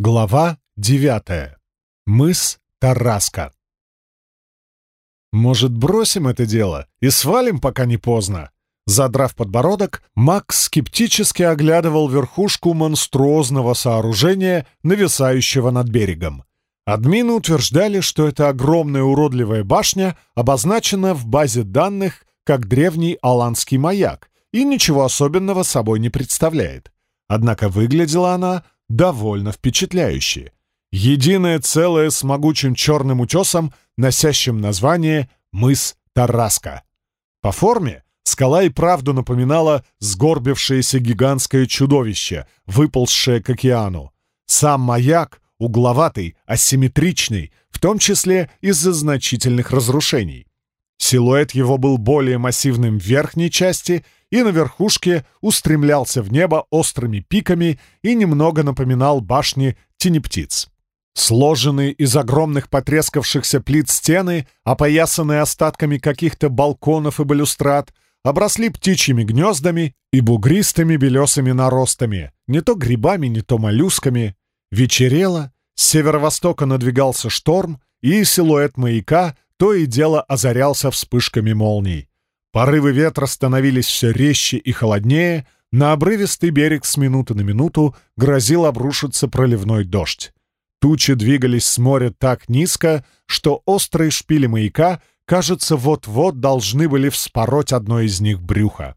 Глава девятая. Мыс Тараска. «Может, бросим это дело и свалим, пока не поздно?» Задрав подбородок, Макс скептически оглядывал верхушку монструозного сооружения, нависающего над берегом. Админы утверждали, что эта огромная уродливая башня обозначена в базе данных как древний аланский маяк и ничего особенного собой не представляет. Однако выглядела она довольно впечатляющие. Единое целое с могучим черным утесом, носящим название «Мыс Тараска». По форме скала и правду напоминала сгорбившееся гигантское чудовище, выползшее к океану. Сам маяк угловатый, асимметричный, в том числе из-за значительных разрушений. Силуэт его был более массивным в верхней части и на верхушке устремлялся в небо острыми пиками и немного напоминал башни тенептиц. Сложенные из огромных потрескавшихся плит стены, опоясанные остатками каких-то балконов и балюстрад, обросли птичьими гнездами и бугристыми белесыми наростами, не то грибами, не то моллюсками. Вечерело, с северо-востока надвигался шторм, и силуэт маяка то и дело озарялся вспышками молний. Порывы ветра становились все резче и холоднее, на обрывистый берег с минуты на минуту грозил обрушиться проливной дождь. Тучи двигались с моря так низко, что острые шпили маяка, кажется, вот-вот должны были вспороть одно из них брюхо.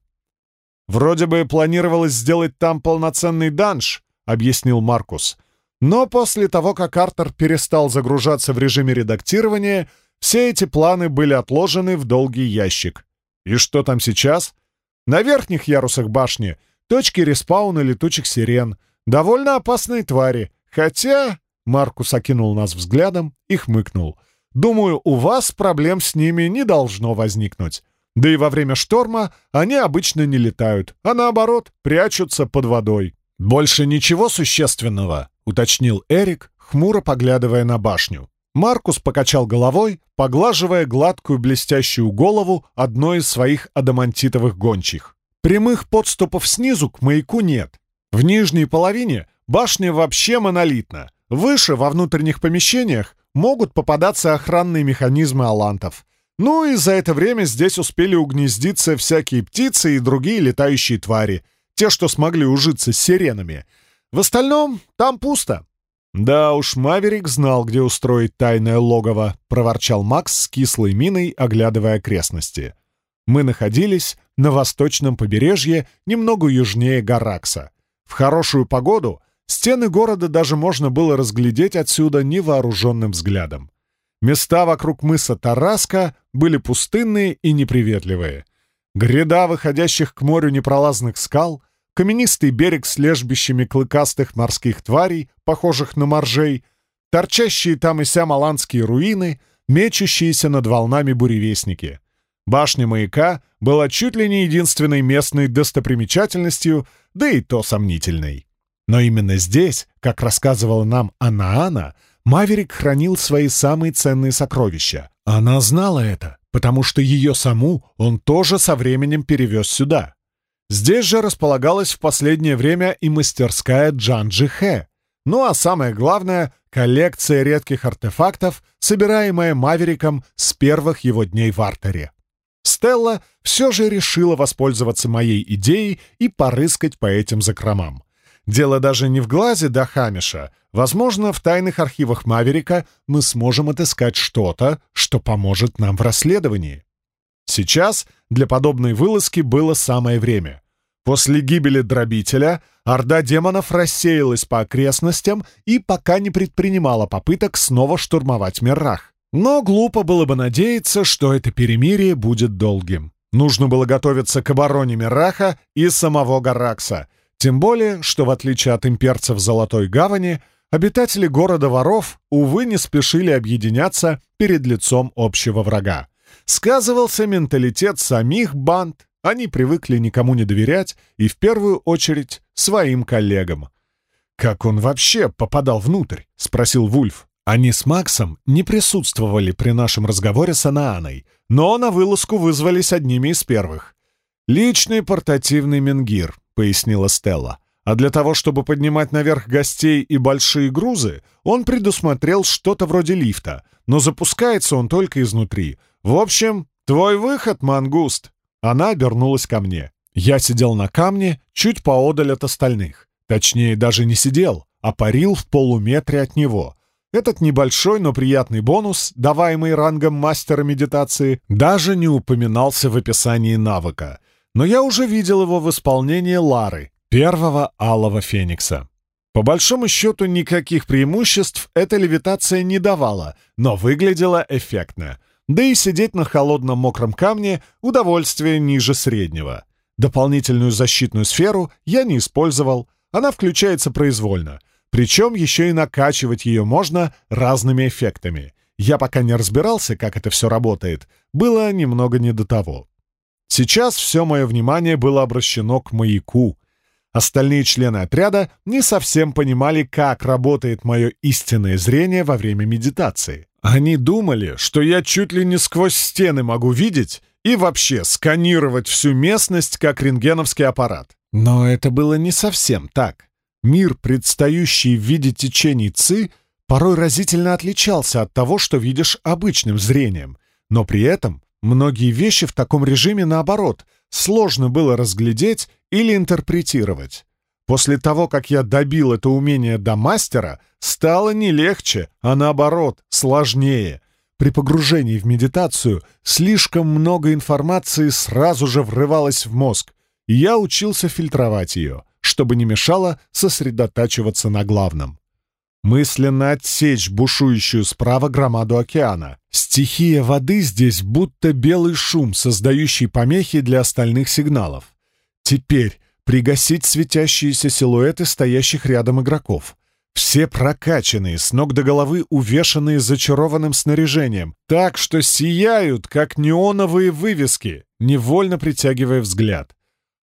«Вроде бы планировалось сделать там полноценный данж», — объяснил Маркус. Но после того, как Артер перестал загружаться в режиме редактирования, все эти планы были отложены в долгий ящик. И что там сейчас? На верхних ярусах башни точки респауна летучих сирен. Довольно опасные твари. Хотя... Маркус окинул нас взглядом и хмыкнул. «Думаю, у вас проблем с ними не должно возникнуть. Да и во время шторма они обычно не летают, а наоборот, прячутся под водой». «Больше ничего существенного», — уточнил Эрик, хмуро поглядывая на башню. Маркус покачал головой, поглаживая гладкую блестящую голову одной из своих адамантитовых гончих. Прямых подступов снизу к маяку нет. В нижней половине башня вообще монолитна. Выше, во внутренних помещениях, могут попадаться охранные механизмы алантов. Ну и за это время здесь успели угнездиться всякие птицы и другие летающие твари, те, что смогли ужиться с сиренами. В остальном там пусто. «Да уж, Маверик знал, где устроить тайное логово», — проворчал Макс с кислой миной, оглядывая окрестности. Мы находились на восточном побережье, немного южнее Гаракса. В хорошую погоду стены города даже можно было разглядеть отсюда невооруженным взглядом. Места вокруг мыса Тараска были пустынные и неприветливые. Гряда выходящих к морю непролазных скал — каменистый берег с лежбищами клыкастых морских тварей, похожих на моржей, торчащие там и сям аланские руины, мечущиеся над волнами буревестники. Башня маяка была чуть ли не единственной местной достопримечательностью, да и то сомнительной. Но именно здесь, как рассказывала нам Анаана, Маверик хранил свои самые ценные сокровища. Она знала это, потому что ее саму он тоже со временем перевез сюда. Здесь же располагалась в последнее время и мастерская Джанджи Хэ. Ну а самое главное — коллекция редких артефактов, собираемая Мавериком с первых его дней в артере. Стелла все же решила воспользоваться моей идеей и порыскать по этим закромам. Дело даже не в глазе до Хамиша. Возможно, в тайных архивах Маверика мы сможем отыскать что-то, что поможет нам в расследовании. Сейчас для подобной вылазки было самое время. После гибели дробителя орда демонов рассеялась по окрестностям и пока не предпринимала попыток снова штурмовать Миррах. Но глупо было бы надеяться, что это перемирие будет долгим. Нужно было готовиться к обороне Мираха и самого Гаракса, тем более, что в отличие от имперцев Золотой Гавани, обитатели города воров, увы, не спешили объединяться перед лицом общего врага. Сказывался менталитет самих банд, они привыкли никому не доверять и в первую очередь своим коллегам. «Как он вообще попадал внутрь?» — спросил Вульф. Они с Максом не присутствовали при нашем разговоре с Анааной, но на вылазку вызвались одними из первых. «Личный портативный менгир», — пояснила Стелла. А для того, чтобы поднимать наверх гостей и большие грузы, он предусмотрел что-то вроде лифта, но запускается он только изнутри. В общем, твой выход, мангуст. Она обернулась ко мне. Я сидел на камне, чуть поодаль от остальных. Точнее, даже не сидел, а парил в полуметре от него. Этот небольшой, но приятный бонус, даваемый рангом мастера медитации, даже не упоминался в описании навыка. Но я уже видел его в исполнении Лары, первого алого феникса. По большому счету, никаких преимуществ эта левитация не давала, но выглядела эффектно. Да и сидеть на холодном мокром камне — удовольствие ниже среднего. Дополнительную защитную сферу я не использовал, она включается произвольно — причем еще и накачивать ее можно разными эффектами. Я пока не разбирался, как это все работает. Было немного не до того. Сейчас все мое внимание было обращено к маяку. Остальные члены отряда не совсем понимали, как работает мое истинное зрение во время медитации. Они думали, что я чуть ли не сквозь стены могу видеть и вообще сканировать всю местность, как рентгеновский аппарат. Но это было не совсем так. Мир, предстающий в виде течений ЦИ, порой разительно отличался от того, что видишь обычным зрением, но при этом многие вещи в таком режиме, наоборот, сложно было разглядеть или интерпретировать. После того, как я добил это умение до мастера, стало не легче, а наоборот, сложнее. При погружении в медитацию слишком много информации сразу же врывалось в мозг, и я учился фильтровать ее — чтобы не мешало сосредотачиваться на главном. Мысленно отсечь бушующую справа громаду океана. Стихия воды здесь будто белый шум, создающий помехи для остальных сигналов. Теперь пригасить светящиеся силуэты стоящих рядом игроков. Все прокачанные, с ног до головы увешанные зачарованным снаряжением, так что сияют, как неоновые вывески, невольно притягивая взгляд.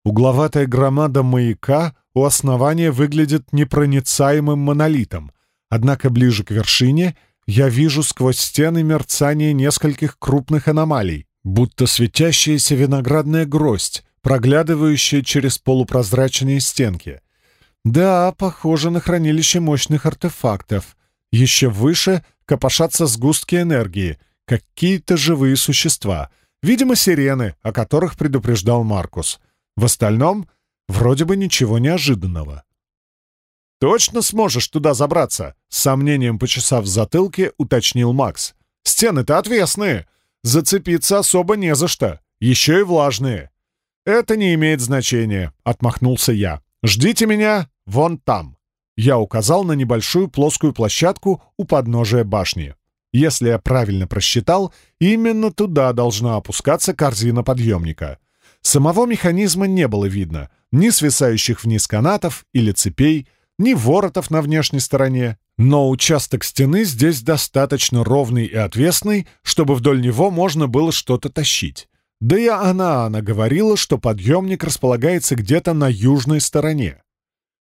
Угловатая громада маяка у основания выглядит непроницаемым монолитом, однако ближе к вершине я вижу сквозь стены мерцание нескольких крупных аномалий, будто светящаяся виноградная гроздь, проглядывающая через полупрозрачные стенки. Да, похоже на хранилище мощных артефактов. Еще выше копошатся сгустки энергии, какие-то живые существа, видимо, сирены, о которых предупреждал Маркус — в остальном вроде бы ничего неожиданного. «Точно сможешь туда забраться?» — с сомнением почесав затылке, уточнил Макс. «Стены-то отвесные. Зацепиться особо не за что. Еще и влажные». «Это не имеет значения», — отмахнулся я. «Ждите меня вон там». Я указал на небольшую плоскую площадку у подножия башни. Если я правильно просчитал, именно туда должна опускаться корзина подъемника — Самого механизма не было видно, ни свисающих вниз канатов или цепей, ни воротов на внешней стороне, но участок стены здесь достаточно ровный и отвесный, чтобы вдоль него можно было что-то тащить. Да и она, говорила, что подъемник располагается где-то на южной стороне.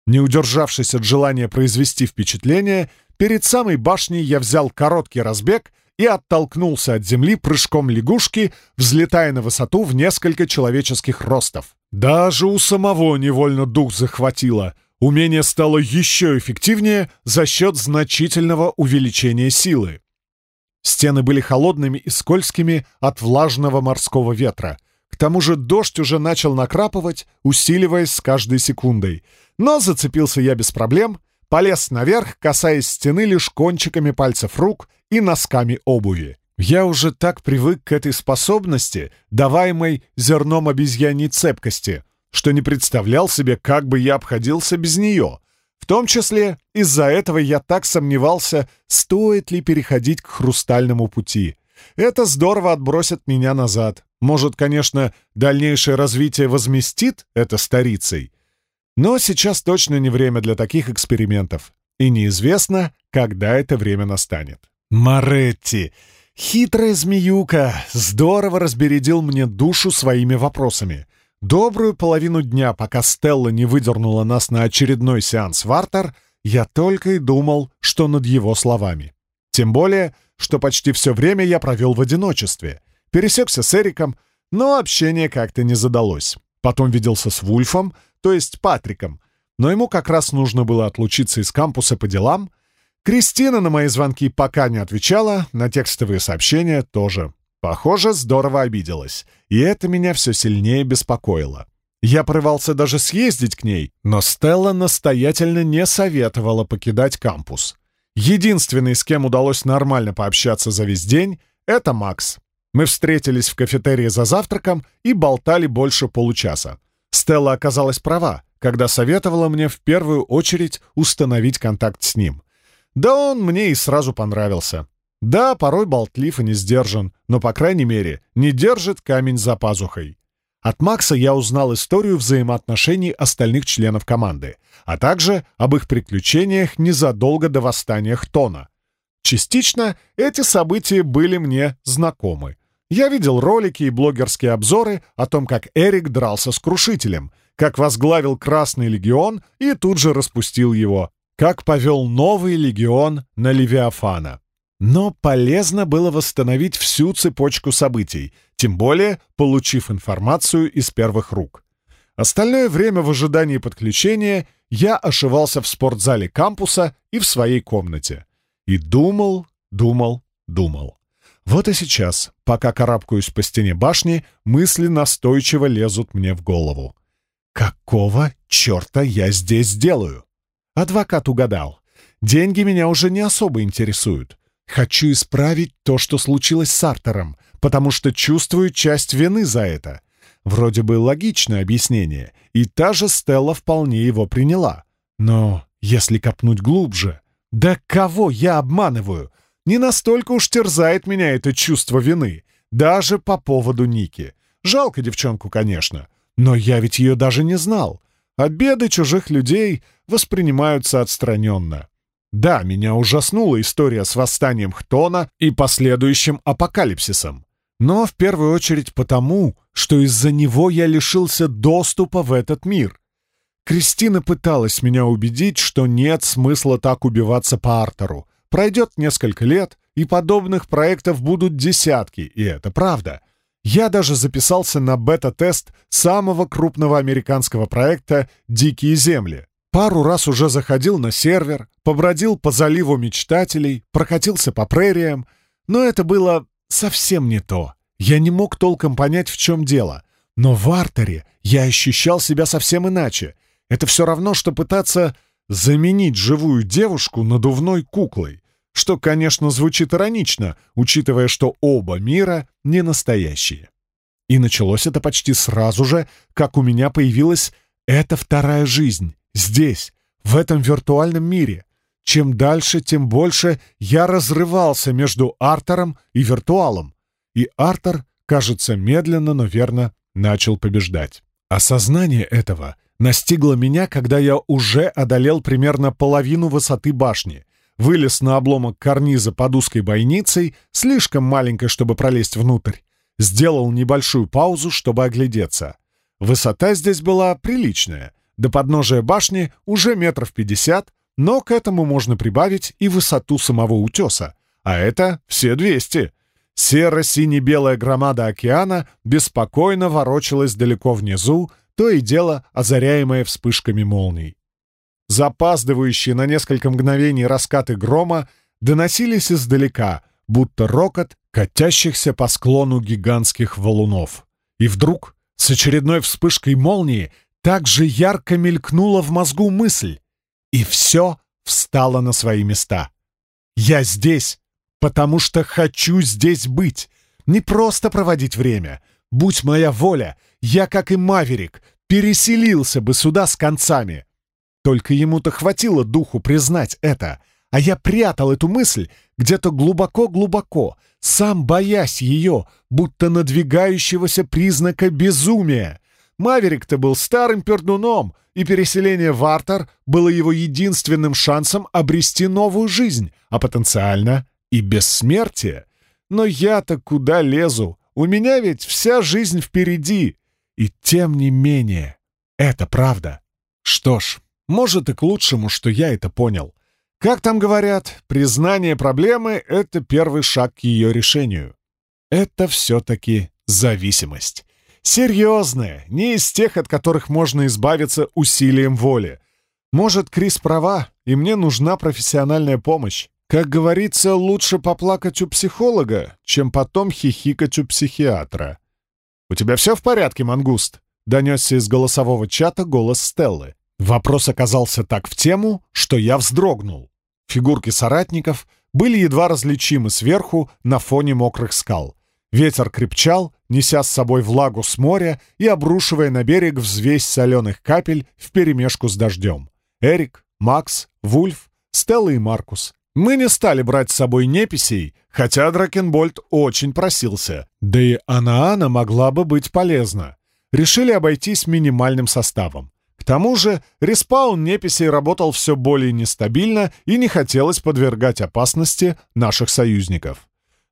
Не удержавшись от желания произвести впечатление, перед самой башней я взял короткий разбег и оттолкнулся от земли прыжком лягушки, взлетая на высоту в несколько человеческих ростов. Даже у самого невольно дух захватило. Умение стало еще эффективнее за счет значительного увеличения силы. Стены были холодными и скользкими от влажного морского ветра. К тому же дождь уже начал накрапывать, усиливаясь с каждой секундой. Но зацепился я без проблем — полез наверх, касаясь стены лишь кончиками пальцев рук и носками обуви. Я уже так привык к этой способности, даваемой зерном обезьяньей цепкости, что не представлял себе, как бы я обходился без нее. В том числе из-за этого я так сомневался, стоит ли переходить к хрустальному пути. Это здорово отбросит меня назад. Может, конечно, дальнейшее развитие возместит это старицей, но сейчас точно не время для таких экспериментов, и неизвестно, когда это время настанет. Маретти, хитрая змеюка, здорово разбередил мне душу своими вопросами. Добрую половину дня, пока Стелла не выдернула нас на очередной сеанс Вартер, я только и думал, что над его словами. Тем более, что почти все время я провел в одиночестве. Пересекся с Эриком, но общение как-то не задалось. Потом виделся с Вульфом, то есть Патриком. но ему как раз нужно было отлучиться из кампуса по делам. Кристина на мои звонки пока не отвечала, на текстовые сообщения тоже. Похоже, здорово обиделась, и это меня все сильнее беспокоило. Я порывался даже съездить к ней, но Стелла настоятельно не советовала покидать кампус. Единственный, с кем удалось нормально пообщаться за весь день, это Макс. Мы встретились в кафетерии за завтраком и болтали больше получаса. Стелла оказалась права, когда советовала мне в первую очередь установить контакт с ним. Да он мне и сразу понравился. Да, порой болтлив и не сдержан, но, по крайней мере, не держит камень за пазухой. От Макса я узнал историю взаимоотношений остальных членов команды, а также об их приключениях незадолго до восстания Хтона. Частично эти события были мне знакомы. Я видел ролики и блогерские обзоры о том, как Эрик дрался с Крушителем, как возглавил Красный Легион и тут же распустил его, как повел новый легион на Левиафана. Но полезно было восстановить всю цепочку событий, тем более получив информацию из первых рук. Остальное время в ожидании подключения я ошивался в спортзале кампуса и в своей комнате. И думал, думал, думал. Вот и сейчас, пока карабкаюсь по стене башни, мысли настойчиво лезут мне в голову. Какого черта я здесь делаю? Адвокат угадал. Деньги меня уже не особо интересуют. Хочу исправить то, что случилось с Артером, потому что чувствую часть вины за это. Вроде бы логичное объяснение, и та же Стелла вполне его приняла. Но если копнуть глубже... Да кого я обманываю? Не настолько уж терзает меня это чувство вины, даже по поводу Ники. Жалко девчонку, конечно, но я ведь ее даже не знал. Обеды чужих людей воспринимаются отстраненно. Да, меня ужаснула история с восстанием Хтона и последующим апокалипсисом. Но в первую очередь потому, что из-за него я лишился доступа в этот мир. Кристина пыталась меня убедить, что нет смысла так убиваться по Артеру. Пройдет несколько лет, и подобных проектов будут десятки, и это правда. Я даже записался на бета-тест самого крупного американского проекта «Дикие земли», Пару раз уже заходил на сервер, побродил по заливу мечтателей, прокатился по прериям, но это было совсем не то. Я не мог толком понять, в чем дело. Но в артере я ощущал себя совсем иначе. Это все равно, что пытаться заменить живую девушку надувной куклой, что, конечно, звучит иронично, учитывая, что оба мира не настоящие. И началось это почти сразу же, как у меня появилась эта вторая жизнь, Здесь, в этом виртуальном мире. Чем дальше, тем больше я разрывался между Артером и виртуалом. И Артер, кажется, медленно, но верно начал побеждать. Осознание этого настигло меня, когда я уже одолел примерно половину высоты башни, вылез на обломок карниза под узкой бойницей, слишком маленькой, чтобы пролезть внутрь, сделал небольшую паузу, чтобы оглядеться. Высота здесь была приличная — до подножия башни уже метров пятьдесят, но к этому можно прибавить и высоту самого утеса, а это все двести. Серо-сине-белая громада океана беспокойно ворочалась далеко внизу, то и дело озаряемое вспышками молний. Запаздывающие на несколько мгновений раскаты грома доносились издалека, будто рокот катящихся по склону гигантских валунов. И вдруг, с очередной вспышкой молнии, так же ярко мелькнула в мозгу мысль, и все встало на свои места. «Я здесь, потому что хочу здесь быть, не просто проводить время. Будь моя воля, я, как и Маверик, переселился бы сюда с концами». Только ему-то хватило духу признать это, а я прятал эту мысль где-то глубоко-глубоко, сам боясь ее, будто надвигающегося признака безумия. Маверик-то был старым пердуном, и переселение в Артер было его единственным шансом обрести новую жизнь, а потенциально и бессмертие. Но я-то куда лезу? У меня ведь вся жизнь впереди. И тем не менее, это правда. Что ж, может и к лучшему, что я это понял. Как там говорят, признание проблемы — это первый шаг к ее решению. Это все-таки зависимость. Серьезные, не из тех, от которых можно избавиться усилием воли. Может, Крис права, и мне нужна профессиональная помощь. Как говорится, лучше поплакать у психолога, чем потом хихикать у психиатра. «У тебя все в порядке, мангуст?» — донесся из голосового чата голос Стеллы. Вопрос оказался так в тему, что я вздрогнул. Фигурки соратников были едва различимы сверху на фоне мокрых скал. Ветер крепчал, неся с собой влагу с моря и обрушивая на берег взвесь соленых капель вперемешку с дождем. Эрик, Макс, Вульф, Стелла и Маркус. Мы не стали брать с собой неписей, хотя Дракенбольд очень просился. Да и Анаана могла бы быть полезна. Решили обойтись минимальным составом. К тому же респаун неписей работал все более нестабильно и не хотелось подвергать опасности наших союзников.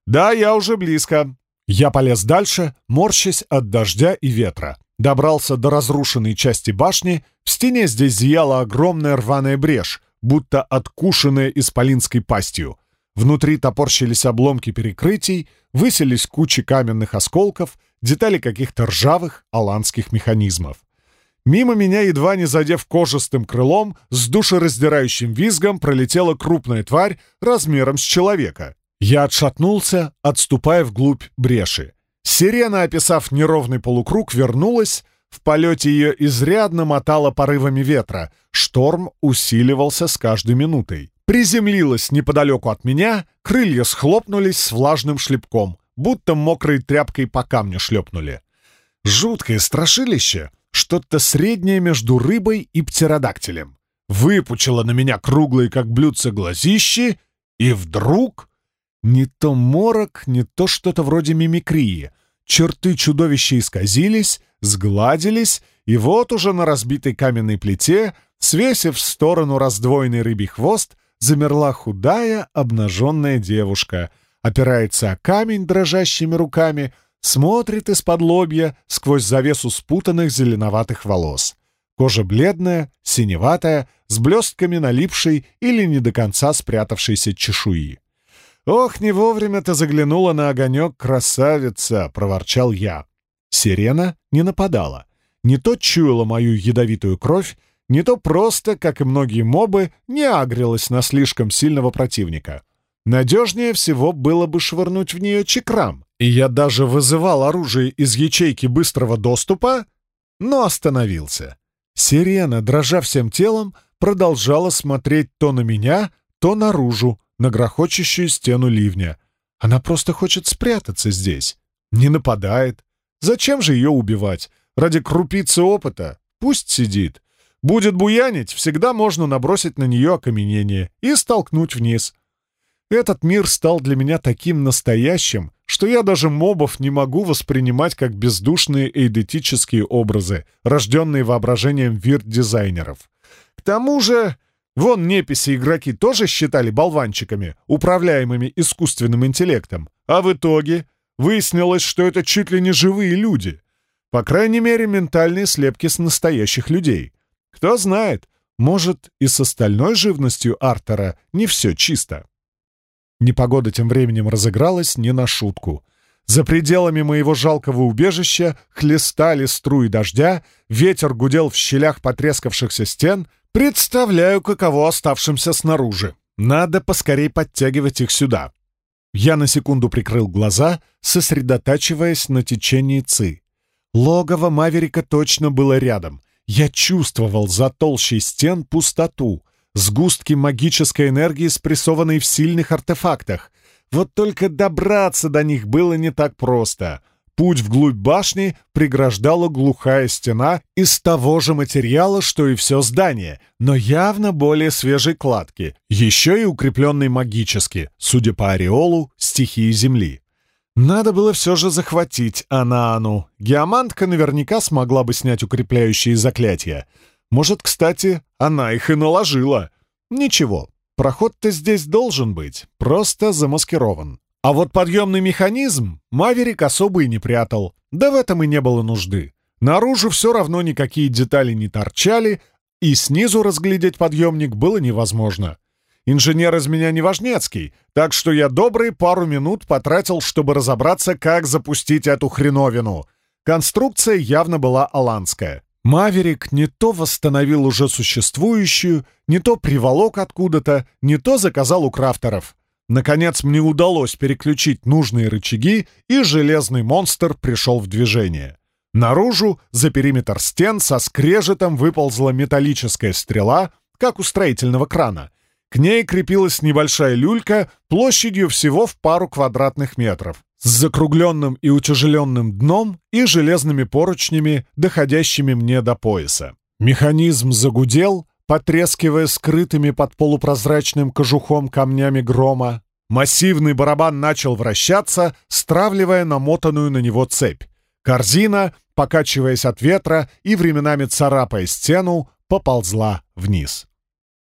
«Да, я уже близко». Я полез дальше, морщась от дождя и ветра. Добрался до разрушенной части башни, в стене здесь зияла огромная рваная брешь, будто откушенная исполинской пастью. Внутри топорщились обломки перекрытий, выселись кучи каменных осколков, детали каких-то ржавых аланских механизмов. Мимо меня, едва не задев кожистым крылом, с душераздирающим визгом пролетела крупная тварь размером с человека. Я отшатнулся, отступая вглубь бреши. Сирена, описав неровный полукруг, вернулась, в полете ее изрядно мотало порывами ветра. Шторм усиливался с каждой минутой. Приземлилась неподалеку от меня, крылья схлопнулись с влажным шлепком, будто мокрой тряпкой по камню шлепнули. Жуткое страшилище, что-то среднее между рыбой и птеродактилем. Выпучило на меня круглые, как блюдце, глазищи, и вдруг... Не то морок, не то что-то вроде мимикрии. Черты чудовища исказились, сгладились, и вот уже на разбитой каменной плите, свесив в сторону раздвоенный рыбий хвост, замерла худая, обнаженная девушка, опирается о камень дрожащими руками, смотрит из-под лобья сквозь завесу спутанных зеленоватых волос. Кожа бледная, синеватая, с блестками налипшей или не до конца спрятавшейся чешуи. «Ох, не вовремя ты заглянула на огонек, красавица!» — проворчал я. Сирена не нападала. Не то чуяла мою ядовитую кровь, не то просто, как и многие мобы, не агрилась на слишком сильного противника. Надежнее всего было бы швырнуть в нее чекрам, и я даже вызывал оружие из ячейки быстрого доступа, но остановился. Сирена, дрожа всем телом, продолжала смотреть то на меня, то наружу, на грохочущую стену ливня. Она просто хочет спрятаться здесь. Не нападает, Зачем же ее убивать? Ради крупицы опыта? Пусть сидит. Будет буянить, всегда можно набросить на нее окаменение и столкнуть вниз. Этот мир стал для меня таким настоящим, что я даже мобов не могу воспринимать как бездушные эйдетические образы, рожденные воображением вирт-дизайнеров. К тому же, вон неписи игроки тоже считали болванчиками, управляемыми искусственным интеллектом, а в итоге Выяснилось, что это чуть ли не живые люди. По крайней мере, ментальные слепки с настоящих людей. Кто знает, может, и с остальной живностью Артера не все чисто. Непогода тем временем разыгралась не на шутку. За пределами моего жалкого убежища хлестали струи дождя, ветер гудел в щелях потрескавшихся стен. Представляю, каково оставшимся снаружи. Надо поскорей подтягивать их сюда. Я на секунду прикрыл глаза, сосредотачиваясь на течении ЦИ. Логово Маверика точно было рядом. Я чувствовал за толщей стен пустоту, сгустки магической энергии, спрессованной в сильных артефактах. Вот только добраться до них было не так просто. Путь вглубь башни преграждала глухая стена из того же материала, что и все здание, но явно более свежей кладки, еще и укрепленной магически, судя по ореолу, стихии Земли. Надо было все же захватить Анаану. Геомантка наверняка смогла бы снять укрепляющие заклятия. Может, кстати, она их и наложила. Ничего, проход-то здесь должен быть, просто замаскирован. А вот подъемный механизм Маверик особо и не прятал, да в этом и не было нужды. Наружу все равно никакие детали не торчали, и снизу разглядеть подъемник было невозможно. Инженер из меня не важнецкий, так что я добрые пару минут потратил, чтобы разобраться, как запустить эту хреновину. Конструкция явно была аланская. Маверик не то восстановил уже существующую, не то приволок откуда-то, не то заказал у крафтеров. Наконец мне удалось переключить нужные рычаги, и железный монстр пришел в движение. Наружу, за периметр стен, со скрежетом выползла металлическая стрела, как у строительного крана. К ней крепилась небольшая люлька площадью всего в пару квадратных метров, с закругленным и утяжеленным дном и железными поручнями, доходящими мне до пояса. Механизм загудел, потрескивая скрытыми под полупрозрачным кожухом камнями грома. Массивный барабан начал вращаться, стравливая намотанную на него цепь. Корзина, покачиваясь от ветра и временами царапая стену, поползла вниз.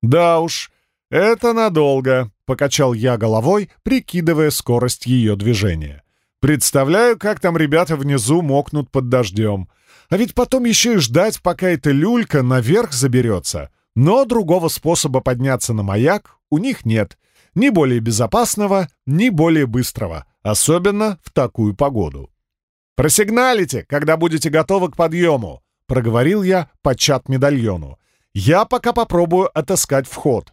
«Да уж, это надолго», — покачал я головой, прикидывая скорость ее движения. «Представляю, как там ребята внизу мокнут под дождем. А ведь потом еще и ждать, пока эта люлька наверх заберется. Но другого способа подняться на маяк у них нет. Ни более безопасного, ни более быстрого. Особенно в такую погоду. «Просигналите, когда будете готовы к подъему», — проговорил я по чат-медальону. «Я пока попробую отыскать вход».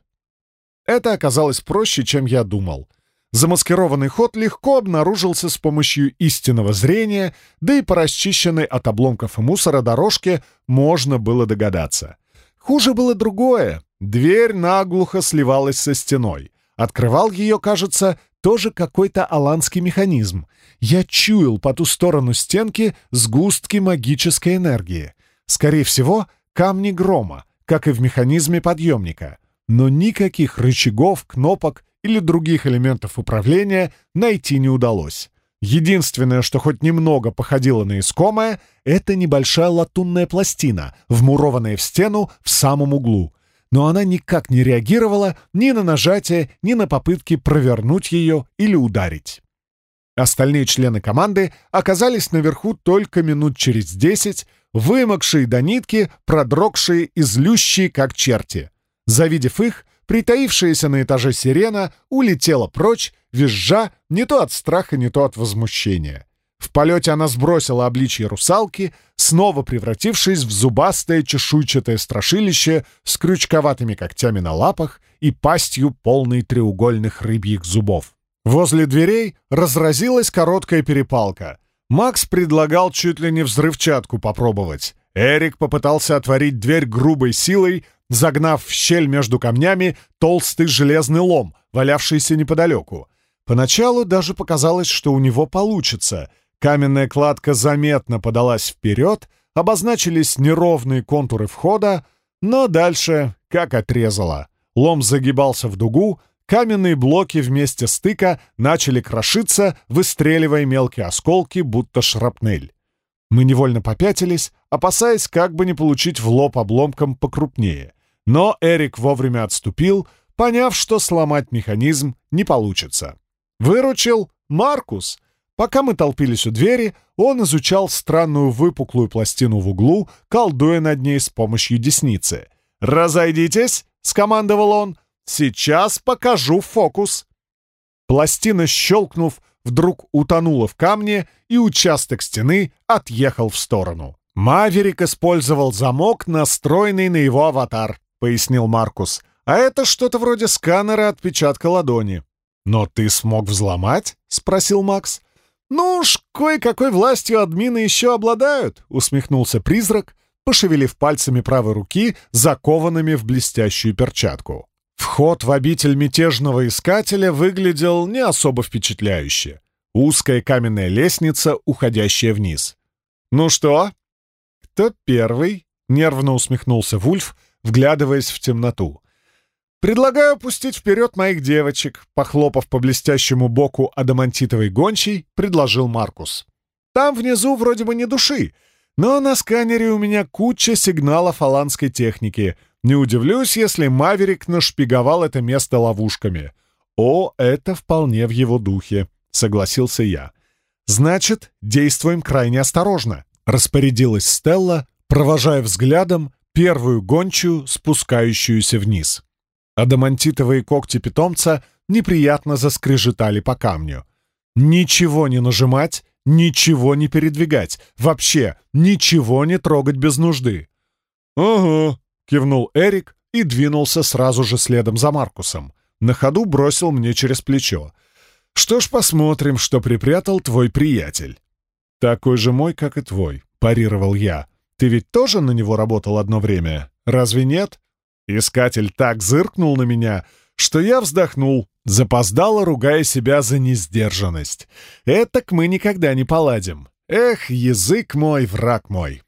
Это оказалось проще, чем я думал. Замаскированный ход легко обнаружился с помощью истинного зрения, да и по расчищенной от обломков и мусора дорожке можно было догадаться. Хуже было другое. Дверь наглухо сливалась со стеной. Открывал ее, кажется, тоже какой-то аланский механизм. Я чуял по ту сторону стенки сгустки магической энергии. Скорее всего, камни грома, как и в механизме подъемника. Но никаких рычагов, кнопок или других элементов управления найти не удалось. Единственное, что хоть немного походило на искомое, это небольшая латунная пластина, вмурованная в стену в самом углу — но она никак не реагировала ни на нажатие, ни на попытки провернуть ее или ударить. Остальные члены команды оказались наверху только минут через десять, вымокшие до нитки, продрогшие и злющие, как черти. Завидев их, притаившаяся на этаже сирена улетела прочь, визжа не то от страха, не то от возмущения. В полете она сбросила обличье русалки, снова превратившись в зубастое чешуйчатое страшилище с крючковатыми когтями на лапах и пастью, полной треугольных рыбьих зубов. Возле дверей разразилась короткая перепалка. Макс предлагал чуть ли не взрывчатку попробовать. Эрик попытался отворить дверь грубой силой, загнав в щель между камнями толстый железный лом, валявшийся неподалеку. Поначалу даже показалось, что у него получится — Каменная кладка заметно подалась вперед, обозначились неровные контуры входа, но дальше как отрезало. Лом загибался в дугу, каменные блоки вместе стыка начали крошиться, выстреливая мелкие осколки, будто шрапнель. Мы невольно попятились, опасаясь как бы не получить в лоб обломком покрупнее. Но Эрик вовремя отступил, поняв, что сломать механизм не получится. Выручил Маркус, Пока мы толпились у двери, он изучал странную выпуклую пластину в углу, колдуя над ней с помощью десницы. «Разойдитесь!» — скомандовал он. «Сейчас покажу фокус!» Пластина, щелкнув, вдруг утонула в камне, и участок стены отъехал в сторону. «Маверик использовал замок, настроенный на его аватар», — пояснил Маркус. «А это что-то вроде сканера отпечатка ладони». «Но ты смог взломать?» — спросил Макс. «Ну уж, кое-какой властью админы еще обладают», — усмехнулся призрак, пошевелив пальцами правой руки, закованными в блестящую перчатку. Вход в обитель мятежного искателя выглядел не особо впечатляюще. Узкая каменная лестница, уходящая вниз. «Ну что?» «Кто первый?» — нервно усмехнулся Вульф, вглядываясь в темноту. «Предлагаю пустить вперед моих девочек», — похлопав по блестящему боку адамантитовой гончей, предложил Маркус. «Там внизу вроде бы не души, но на сканере у меня куча сигналов аланской техники. Не удивлюсь, если Маверик нашпиговал это место ловушками». «О, это вполне в его духе», — согласился я. «Значит, действуем крайне осторожно», — распорядилась Стелла, провожая взглядом первую гончую, спускающуюся вниз. Адамантитовые когти питомца неприятно заскрежетали по камню. Ничего не нажимать, ничего не передвигать, вообще ничего не трогать без нужды». «Ага», — кивнул Эрик и двинулся сразу же следом за Маркусом. На ходу бросил мне через плечо. «Что ж, посмотрим, что припрятал твой приятель». «Такой же мой, как и твой», — парировал я. «Ты ведь тоже на него работал одно время, разве нет?» Искатель так зыркнул на меня, что я вздохнул, запоздало ругая себя за несдержанность. «Этак мы никогда не поладим. Эх, язык мой, враг мой!»